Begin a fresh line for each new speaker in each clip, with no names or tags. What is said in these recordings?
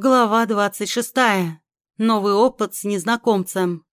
Глава двадцать шестая. Новый опыт с незнакомцем.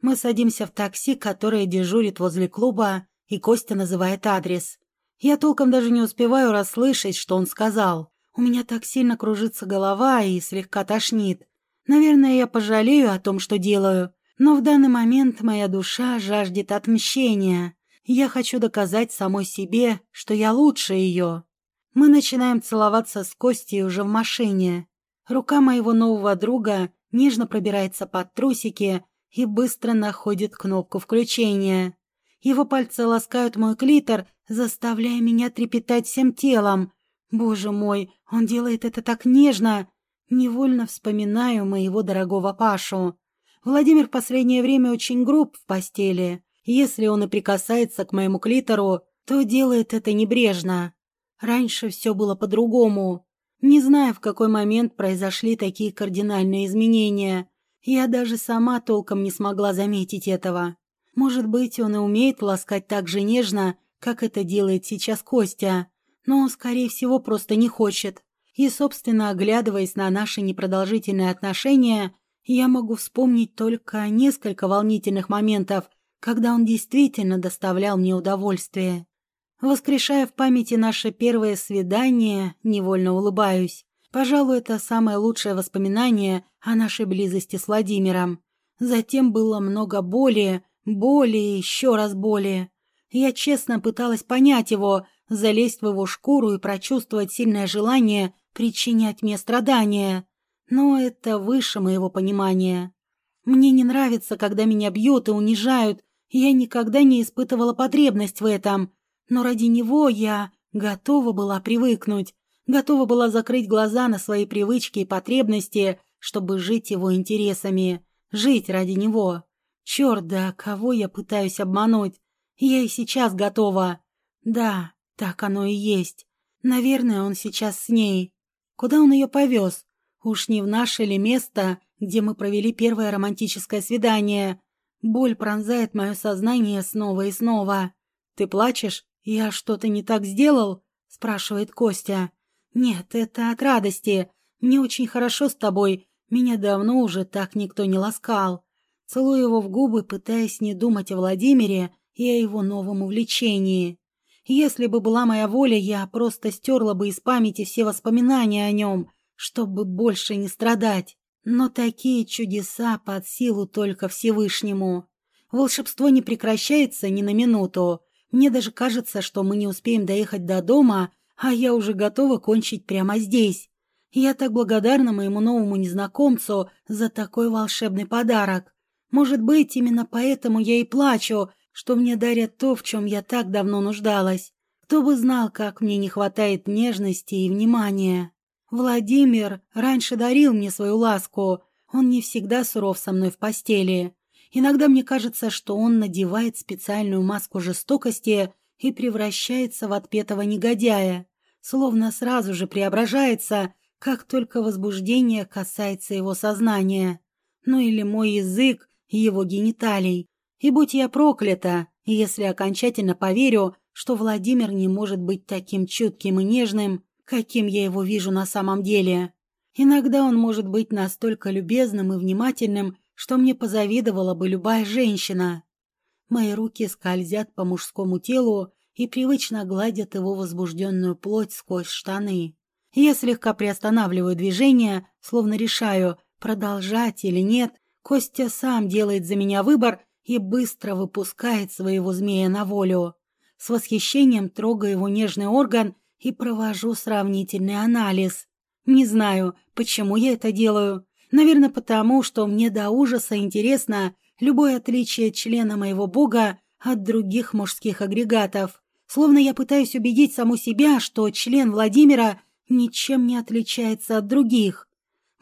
Мы садимся в такси, которое дежурит возле клуба, и Костя называет адрес. Я толком даже не успеваю расслышать, что он сказал. У меня так сильно кружится голова и слегка тошнит. Наверное, я пожалею о том, что делаю, но в данный момент моя душа жаждет отмщения. Я хочу доказать самой себе, что я лучше ее. Мы начинаем целоваться с Костей уже в машине. Рука моего нового друга нежно пробирается под трусики и быстро находит кнопку включения. Его пальцы ласкают мой клитор, заставляя меня трепетать всем телом. Боже мой, он делает это так нежно. Невольно вспоминаю моего дорогого Пашу. Владимир в последнее время очень груб в постели. Если он и прикасается к моему клитору, то делает это небрежно. Раньше все было по-другому. Не знаю, в какой момент произошли такие кардинальные изменения. Я даже сама толком не смогла заметить этого. Может быть, он и умеет ласкать так же нежно, как это делает сейчас Костя, но, скорее всего, просто не хочет. И, собственно, оглядываясь на наши непродолжительные отношения, я могу вспомнить только несколько волнительных моментов, когда он действительно доставлял мне удовольствие. Воскрешая в памяти наше первое свидание, невольно улыбаюсь. Пожалуй, это самое лучшее воспоминание о нашей близости с Владимиром. Затем было много боли, боли и еще раз боли. Я честно пыталась понять его, залезть в его шкуру и прочувствовать сильное желание причинять мне страдания. Но это выше моего понимания. Мне не нравится, когда меня бьют и унижают, я никогда не испытывала потребность в этом но ради него я готова была привыкнуть, готова была закрыть глаза на свои привычки и потребности, чтобы жить его интересами, жить ради него. Черт, да кого я пытаюсь обмануть? Я и сейчас готова. Да, так оно и есть. Наверное, он сейчас с ней. Куда он ее повез? Уж не в наше ли место, где мы провели первое романтическое свидание? Боль пронзает мое сознание снова и снова. Ты плачешь? «Я что-то не так сделал?» — спрашивает Костя. «Нет, это от радости. Мне очень хорошо с тобой. Меня давно уже так никто не ласкал». Целую его в губы, пытаясь не думать о Владимире и о его новом увлечении. Если бы была моя воля, я просто стерла бы из памяти все воспоминания о нем, чтобы больше не страдать. Но такие чудеса под силу только Всевышнему. Волшебство не прекращается ни на минуту. Мне даже кажется, что мы не успеем доехать до дома, а я уже готова кончить прямо здесь. Я так благодарна моему новому незнакомцу за такой волшебный подарок. Может быть, именно поэтому я и плачу, что мне дарят то, в чем я так давно нуждалась. Кто бы знал, как мне не хватает нежности и внимания. Владимир раньше дарил мне свою ласку. Он не всегда суров со мной в постели. Иногда мне кажется, что он надевает специальную маску жестокости и превращается в отпетого негодяя, словно сразу же преображается, как только возбуждение касается его сознания. Ну или мой язык его гениталий. И будь я проклята, если окончательно поверю, что Владимир не может быть таким чутким и нежным, каким я его вижу на самом деле. Иногда он может быть настолько любезным и внимательным, что мне позавидовала бы любая женщина. Мои руки скользят по мужскому телу и привычно гладят его возбужденную плоть сквозь штаны. Я слегка приостанавливаю движение, словно решаю, продолжать или нет. Костя сам делает за меня выбор и быстро выпускает своего змея на волю. С восхищением трогаю его нежный орган и провожу сравнительный анализ. Не знаю, почему я это делаю. Наверное, потому, что мне до ужаса интересно любое отличие члена моего бога от других мужских агрегатов. Словно я пытаюсь убедить саму себя, что член Владимира ничем не отличается от других.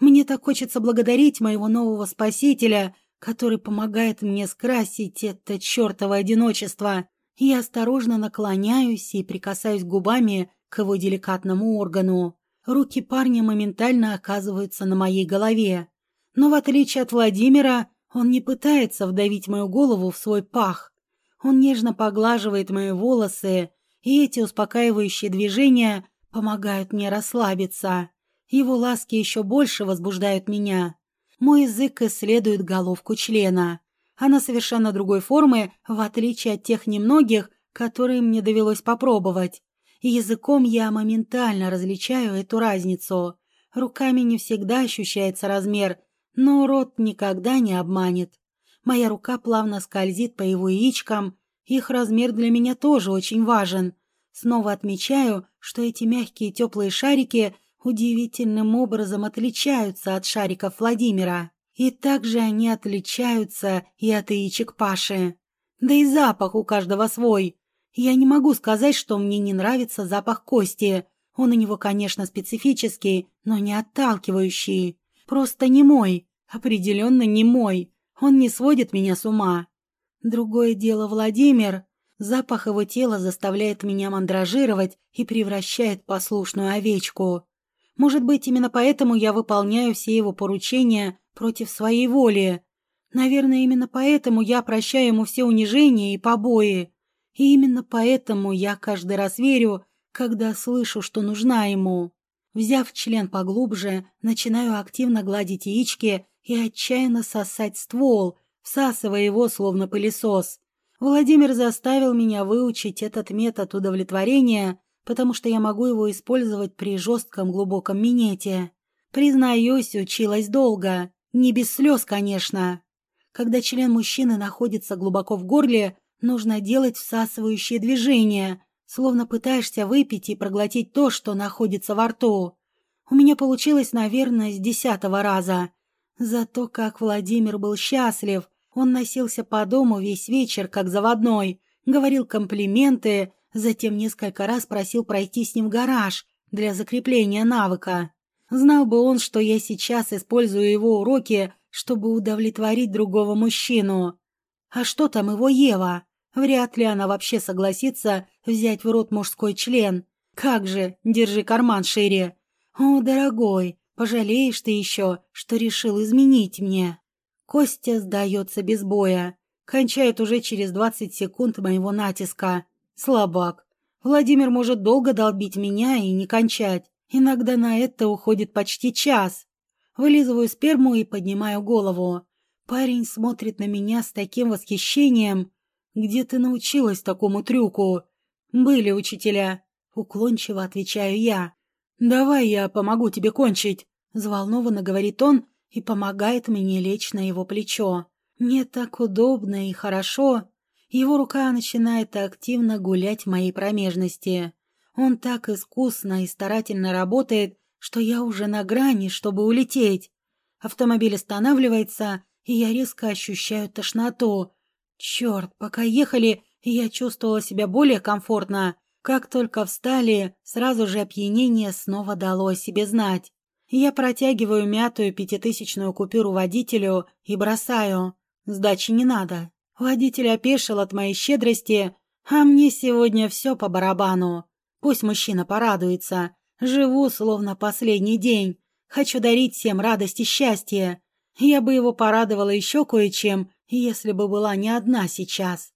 Мне так хочется благодарить моего нового спасителя, который помогает мне скрасить это чертово одиночество. Я осторожно наклоняюсь и прикасаюсь губами к его деликатному органу. Руки парня моментально оказываются на моей голове. Но в отличие от Владимира, он не пытается вдавить мою голову в свой пах. Он нежно поглаживает мои волосы, и эти успокаивающие движения помогают мне расслабиться. Его ласки еще больше возбуждают меня. Мой язык исследует головку члена. Она совершенно другой формы, в отличие от тех немногих, которые мне довелось попробовать. И языком я моментально различаю эту разницу. Руками не всегда ощущается размер, но рот никогда не обманет. Моя рука плавно скользит по его яичкам, их размер для меня тоже очень важен. Снова отмечаю, что эти мягкие теплые шарики удивительным образом отличаются от шариков Владимира. И также они отличаются и от яичек Паши. Да и запах у каждого свой. Я не могу сказать, что мне не нравится запах кости. Он у него, конечно, специфический, но не отталкивающий. Просто не мой. Определенно не мой. Он не сводит меня с ума. Другое дело Владимир. Запах его тела заставляет меня мандражировать и превращает послушную овечку. Может быть, именно поэтому я выполняю все его поручения против своей воли. Наверное, именно поэтому я прощаю ему все унижения и побои. И именно поэтому я каждый раз верю, когда слышу, что нужна ему. Взяв член поглубже, начинаю активно гладить яички и отчаянно сосать ствол, всасывая его словно пылесос. Владимир заставил меня выучить этот метод удовлетворения, потому что я могу его использовать при жестком глубоком минете. Признаюсь, училась долго. Не без слез, конечно. Когда член мужчины находится глубоко в горле, нужно делать всасывающие движения, словно пытаешься выпить и проглотить то, что находится во рту. У меня получилось, наверное, с десятого раза. Зато как Владимир был счастлив. Он носился по дому весь вечер, как заводной, говорил комплименты, затем несколько раз просил пройти с ним в гараж для закрепления навыка. Знал бы он, что я сейчас использую его уроки, чтобы удовлетворить другого мужчину. А что там его Ева? Вряд ли она вообще согласится взять в рот мужской член. Как же, держи карман шире. О, дорогой, пожалеешь ты еще, что решил изменить мне. Костя сдается без боя. Кончает уже через двадцать секунд моего натиска. Слабак. Владимир может долго долбить меня и не кончать. Иногда на это уходит почти час. Вылизываю сперму и поднимаю голову. Парень смотрит на меня с таким восхищением. «Где ты научилась такому трюку?» «Были учителя», — уклончиво отвечаю я. «Давай я помогу тебе кончить», — взволнованно говорит он и помогает мне лечь на его плечо. Мне так удобно и хорошо. Его рука начинает активно гулять в моей промежности. Он так искусно и старательно работает, что я уже на грани, чтобы улететь. Автомобиль останавливается, и я резко ощущаю тошноту. Черт, пока ехали, я чувствовала себя более комфортно. Как только встали, сразу же опьянение снова дало о себе знать. Я протягиваю мятую пятитысячную купюру водителю и бросаю. Сдачи не надо. Водитель опешил от моей щедрости, а мне сегодня все по барабану. Пусть мужчина порадуется. Живу, словно последний день. Хочу дарить всем радость и счастье. Я бы его порадовала еще кое-чем, если бы была не одна сейчас.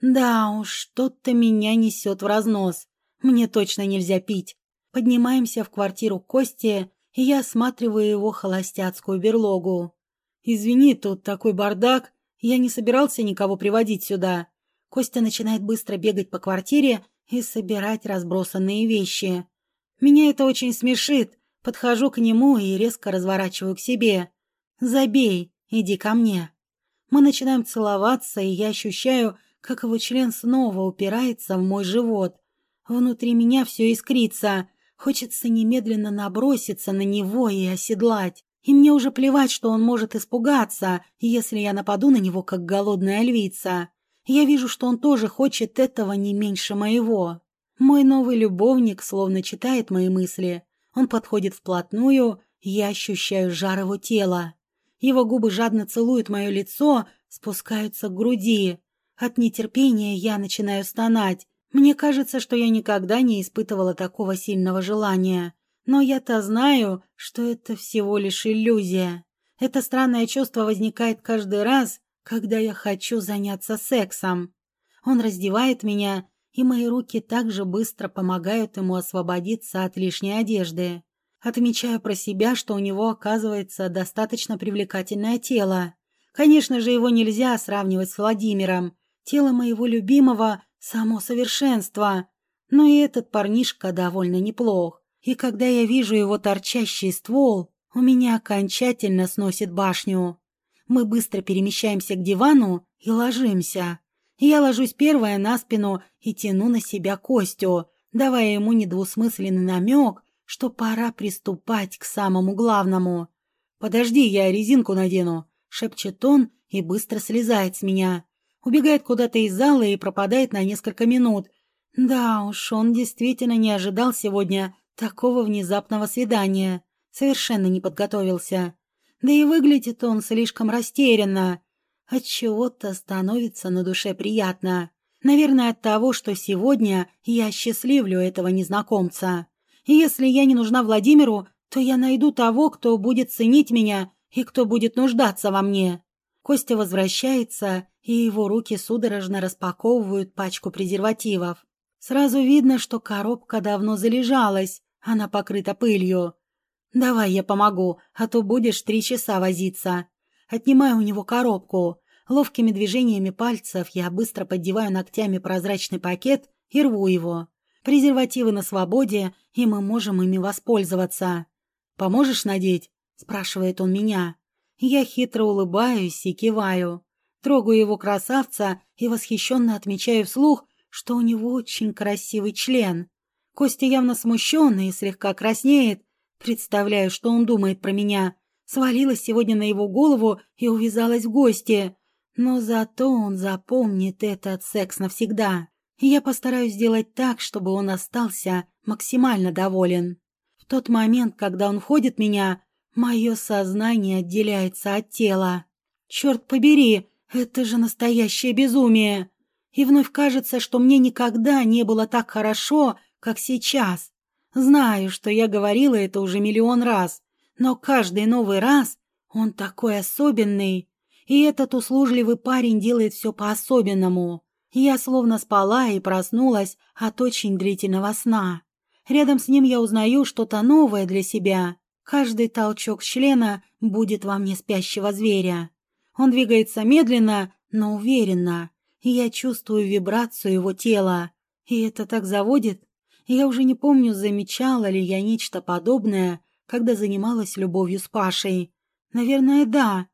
Да уж, что-то меня несет в разнос. Мне точно нельзя пить. Поднимаемся в квартиру Кости, и я осматриваю его холостяцкую берлогу. «Извини, тут такой бардак. Я не собирался никого приводить сюда». Костя начинает быстро бегать по квартире, и собирать разбросанные вещи. Меня это очень смешит. Подхожу к нему и резко разворачиваю к себе. «Забей, иди ко мне». Мы начинаем целоваться, и я ощущаю, как его член снова упирается в мой живот. Внутри меня все искрится. Хочется немедленно наброситься на него и оседлать. И мне уже плевать, что он может испугаться, если я нападу на него, как голодная львица. Я вижу, что он тоже хочет этого не меньше моего. Мой новый любовник словно читает мои мысли. Он подходит вплотную, я ощущаю жар его тела. Его губы жадно целуют мое лицо, спускаются к груди. От нетерпения я начинаю стонать. Мне кажется, что я никогда не испытывала такого сильного желания. Но я-то знаю, что это всего лишь иллюзия. Это странное чувство возникает каждый раз, когда я хочу заняться сексом. Он раздевает меня, и мои руки также быстро помогают ему освободиться от лишней одежды. Отмечаю про себя, что у него оказывается достаточно привлекательное тело. Конечно же, его нельзя сравнивать с Владимиром. Тело моего любимого – само совершенство. Но и этот парнишка довольно неплох. И когда я вижу его торчащий ствол, у меня окончательно сносит башню. Мы быстро перемещаемся к дивану и ложимся. Я ложусь первая на спину и тяну на себя Костю, давая ему недвусмысленный намек, что пора приступать к самому главному. «Подожди, я резинку надену», — шепчет он и быстро слезает с меня. Убегает куда-то из зала и пропадает на несколько минут. Да уж, он действительно не ожидал сегодня такого внезапного свидания. Совершенно не подготовился. Да и выглядит он слишком растерянно. От чего-то становится на душе приятно. Наверное, от того, что сегодня я счастливлю этого незнакомца. Если я не нужна Владимиру, то я найду того, кто будет ценить меня и кто будет нуждаться во мне. Костя возвращается, и его руки судорожно распаковывают пачку презервативов. Сразу видно, что коробка давно залежалась, она покрыта пылью. «Давай я помогу, а то будешь три часа возиться». Отнимаю у него коробку. Ловкими движениями пальцев я быстро поддеваю ногтями прозрачный пакет и рву его. Презервативы на свободе, и мы можем ими воспользоваться. «Поможешь надеть?» – спрашивает он меня. Я хитро улыбаюсь и киваю. Трогаю его красавца и восхищенно отмечаю вслух, что у него очень красивый член. Костя явно смущенный и слегка краснеет. Представляю, что он думает про меня. Свалилась сегодня на его голову и увязалась в гости. Но зато он запомнит этот секс навсегда. Я постараюсь сделать так, чтобы он остался максимально доволен. В тот момент, когда он входит в меня, мое сознание отделяется от тела. Черт побери, это же настоящее безумие. И вновь кажется, что мне никогда не было так хорошо, как сейчас. Знаю, что я говорила это уже миллион раз, но каждый новый раз он такой особенный. И этот услужливый парень делает все по-особенному. Я словно спала и проснулась от очень длительного сна. Рядом с ним я узнаю что-то новое для себя. Каждый толчок члена будет во мне спящего зверя. Он двигается медленно, но уверенно. Я чувствую вибрацию его тела. И это так заводит. Я уже не помню, замечала ли я нечто подобное, когда занималась любовью с Пашей. Наверное, да.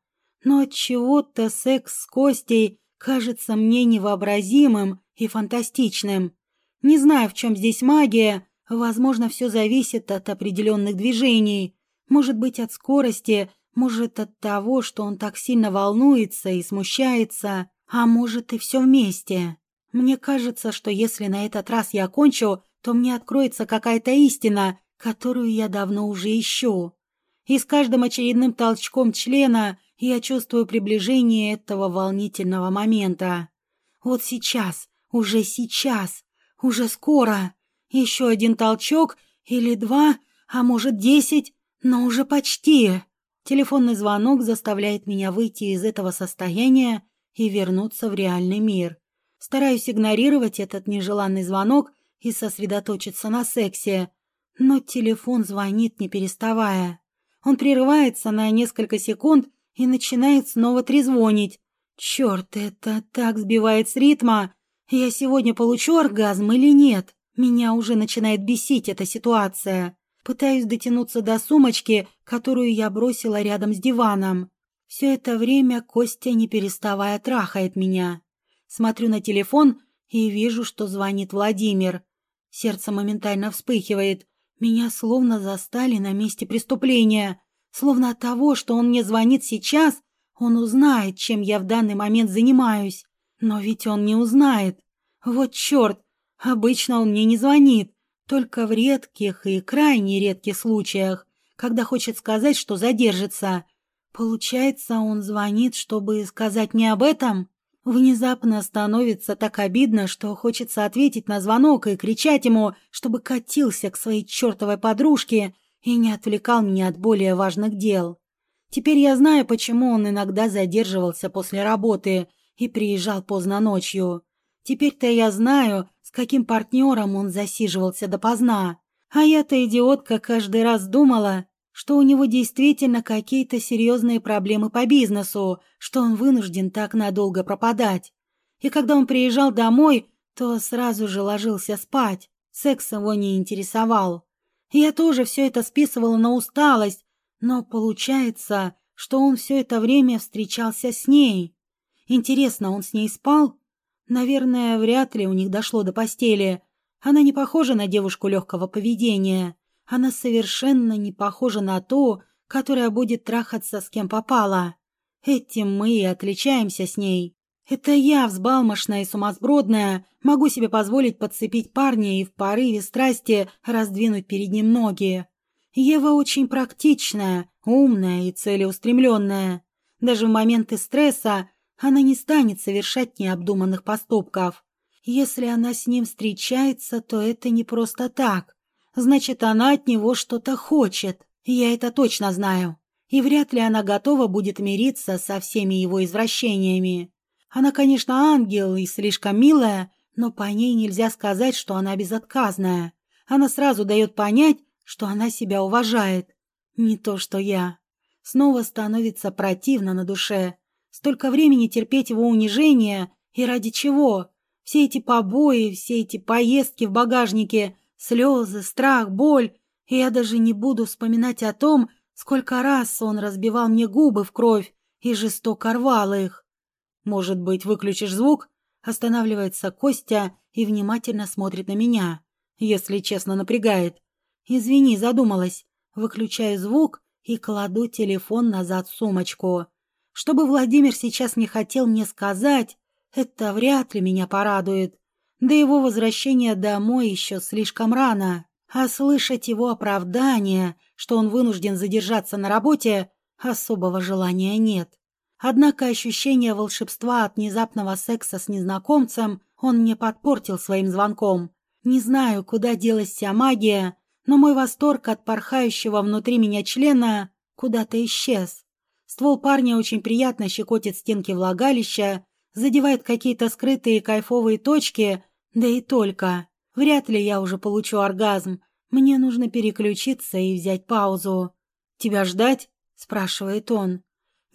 Но от чего-то секс с Костей кажется мне невообразимым и фантастичным. Не знаю, в чем здесь магия. Возможно, все зависит от определенных движений. Может быть, от скорости, может, от того, что он так сильно волнуется и смущается, а может, и все вместе. Мне кажется, что если на этот раз я окончу, то мне откроется какая-то истина, которую я давно уже ищу. И с каждым очередным толчком члена я чувствую приближение этого волнительного момента. Вот сейчас, уже сейчас, уже скоро. Еще один толчок или два, а может десять, но уже почти. Телефонный звонок заставляет меня выйти из этого состояния и вернуться в реальный мир. Стараюсь игнорировать этот нежеланный звонок и сосредоточиться на сексе. Но телефон звонит, не переставая. Он прерывается на несколько секунд и начинает снова трезвонить. Черт, это так сбивает с ритма. Я сегодня получу оргазм или нет? Меня уже начинает бесить эта ситуация. Пытаюсь дотянуться до сумочки, которую я бросила рядом с диваном. Все это время Костя, не переставая, трахает меня. Смотрю на телефон и вижу, что звонит Владимир. Сердце моментально вспыхивает. Меня словно застали на месте преступления. Словно от того, что он мне звонит сейчас, он узнает, чем я в данный момент занимаюсь. Но ведь он не узнает. Вот черт, обычно он мне не звонит. Только в редких и крайне редких случаях, когда хочет сказать, что задержится. Получается, он звонит, чтобы сказать мне об этом? Внезапно становится так обидно, что хочется ответить на звонок и кричать ему, чтобы катился к своей чертовой подружке и не отвлекал меня от более важных дел. Теперь я знаю, почему он иногда задерживался после работы и приезжал поздно ночью. Теперь-то я знаю, с каким партнером он засиживался допоздна. А я-то идиотка каждый раз думала, что у него действительно какие-то серьезные проблемы по бизнесу, что он вынужден так надолго пропадать. И когда он приезжал домой, то сразу же ложился спать. Секс его не интересовал. Я тоже все это списывала на усталость, но получается, что он все это время встречался с ней. Интересно, он с ней спал? Наверное, вряд ли у них дошло до постели. Она не похожа на девушку легкого поведения. Она совершенно не похожа на ту, которая будет трахаться с кем попало. Этим мы и отличаемся с ней. Это я, взбалмошная и сумасбродная, могу себе позволить подцепить парня и в порыве страсти раздвинуть перед ним ноги. Ева очень практичная, умная и целеустремленная. Даже в моменты стресса она не станет совершать необдуманных поступков. Если она с ним встречается, то это не просто так. Значит, она от него что-то хочет. Я это точно знаю. И вряд ли она готова будет мириться со всеми его извращениями. Она, конечно, ангел и слишком милая, но по ней нельзя сказать, что она безотказная. Она сразу дает понять, что она себя уважает. Не то, что я. Снова становится противно на душе. Столько времени терпеть его унижение, и ради чего? Все эти побои, все эти поездки в багажнике, слезы, страх, боль. И я даже не буду вспоминать о том, сколько раз он разбивал мне губы в кровь и жестоко рвал их. Может быть, выключишь звук? Останавливается Костя и внимательно смотрит на меня. Если честно, напрягает. Извини, задумалась. Выключаю звук и кладу телефон назад в сумочку. Чтобы Владимир сейчас не хотел мне сказать, это вряд ли меня порадует. До его возвращения домой еще слишком рано. А слышать его оправдание, что он вынужден задержаться на работе, особого желания нет. Однако ощущение волшебства от внезапного секса с незнакомцем он мне подпортил своим звонком. Не знаю, куда делась вся магия, но мой восторг от порхающего внутри меня члена куда-то исчез. Ствол парня очень приятно щекотит стенки влагалища, задевает какие-то скрытые кайфовые точки, да и только. Вряд ли я уже получу оргазм. Мне нужно переключиться и взять паузу. «Тебя ждать?» — спрашивает он.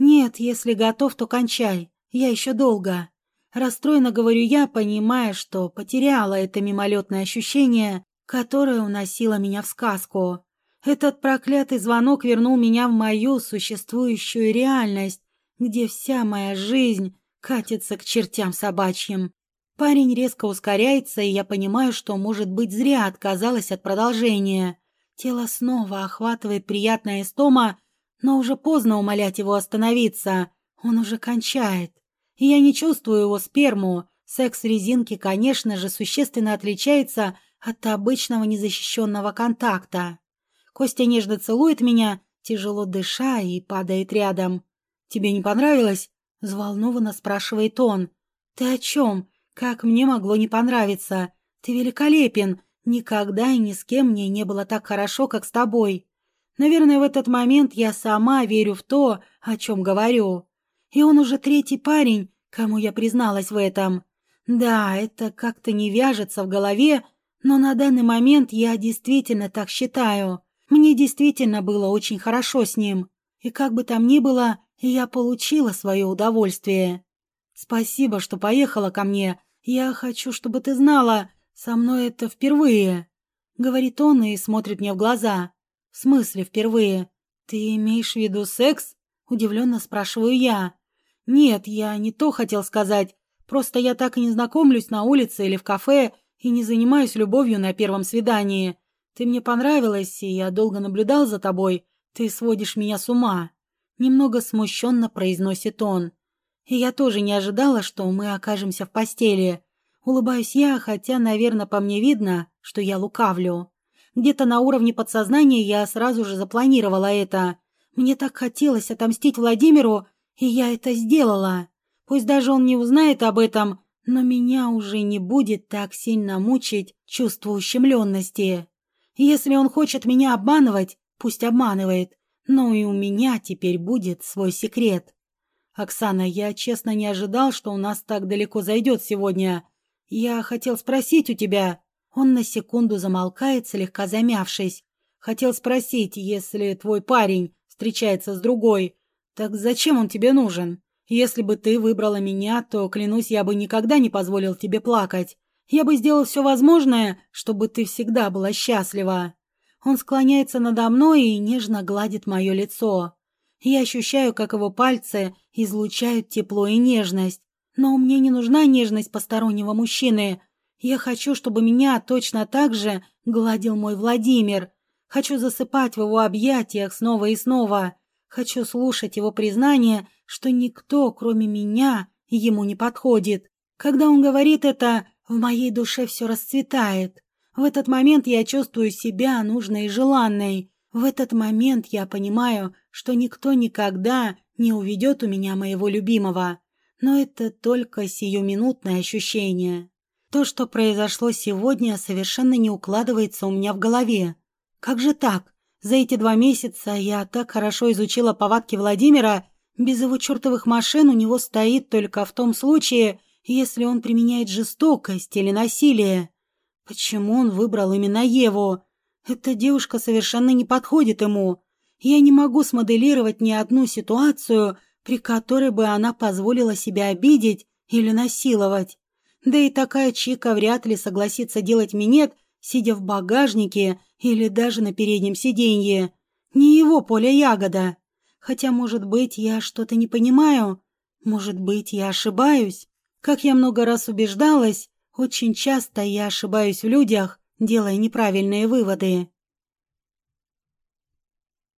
«Нет, если готов, то кончай. Я еще долго». Расстроенно говорю я, понимая, что потеряла это мимолетное ощущение, которое уносило меня в сказку. Этот проклятый звонок вернул меня в мою существующую реальность, где вся моя жизнь катится к чертям собачьим. Парень резко ускоряется, и я понимаю, что, может быть, зря отказалась от продолжения. Тело снова охватывает приятная истома, но уже поздно умолять его остановиться. Он уже кончает. И я не чувствую его сперму. Секс резинки, конечно же, существенно отличается от обычного незащищенного контакта. Костя нежно целует меня, тяжело дыша, и падает рядом. «Тебе не понравилось?» — взволнованно спрашивает он. «Ты о чем? Как мне могло не понравиться? Ты великолепен. Никогда и ни с кем мне не было так хорошо, как с тобой. Наверное, в этот момент я сама верю в то, о чем говорю. И он уже третий парень, кому я призналась в этом. Да, это как-то не вяжется в голове, но на данный момент я действительно так считаю. Мне действительно было очень хорошо с ним, и как бы там ни было, я получила свое удовольствие. Спасибо, что поехала ко мне. Я хочу, чтобы ты знала, со мной это впервые. Говорит он и смотрит мне в глаза. В смысле впервые? Ты имеешь в виду секс? Удивленно спрашиваю я. Нет, я не то хотел сказать. Просто я так и не знакомлюсь на улице или в кафе и не занимаюсь любовью на первом свидании. Ты мне понравилась, и я долго наблюдал за тобой. Ты сводишь меня с ума. Немного смущенно произносит он. И я тоже не ожидала, что мы окажемся в постели. Улыбаюсь я, хотя, наверное, по мне видно, что я лукавлю. Где-то на уровне подсознания я сразу же запланировала это. Мне так хотелось отомстить Владимиру, и я это сделала. Пусть даже он не узнает об этом, но меня уже не будет так сильно мучить чувство ущемленности. Если он хочет меня обманывать, пусть обманывает. Но и у меня теперь будет свой секрет. Оксана, я честно не ожидал, что у нас так далеко зайдет сегодня. Я хотел спросить у тебя... Он на секунду замолкает, слегка замявшись. Хотел спросить, если твой парень встречается с другой, так зачем он тебе нужен? Если бы ты выбрала меня, то, клянусь, я бы никогда не позволил тебе плакать. Я бы сделал все возможное, чтобы ты всегда была счастлива. Он склоняется надо мной и нежно гладит мое лицо. Я ощущаю, как его пальцы излучают тепло и нежность. Но мне не нужна нежность постороннего мужчины. Я хочу, чтобы меня точно так же гладил мой Владимир. Хочу засыпать в его объятиях снова и снова. Хочу слушать его признание, что никто, кроме меня, ему не подходит. Когда он говорит это, в моей душе все расцветает. В этот момент я чувствую себя нужной и желанной. В этот момент я понимаю, что никто никогда не уведет у меня моего любимого. Но это только сиюминутное ощущение. То, что произошло сегодня, совершенно не укладывается у меня в голове. Как же так? За эти два месяца я так хорошо изучила повадки Владимира, без его чертовых машин у него стоит только в том случае, если он применяет жестокость или насилие. Почему он выбрал именно Еву? Эта девушка совершенно не подходит ему. Я не могу смоделировать ни одну ситуацию, при которой бы она позволила себя обидеть или насиловать. Да и такая чика вряд ли согласится делать минет, сидя в багажнике или даже на переднем сиденье. Не его поле ягода. Хотя, может быть, я что-то не понимаю. Может быть, я ошибаюсь. Как я много раз убеждалась, очень часто я ошибаюсь в людях, делая неправильные выводы.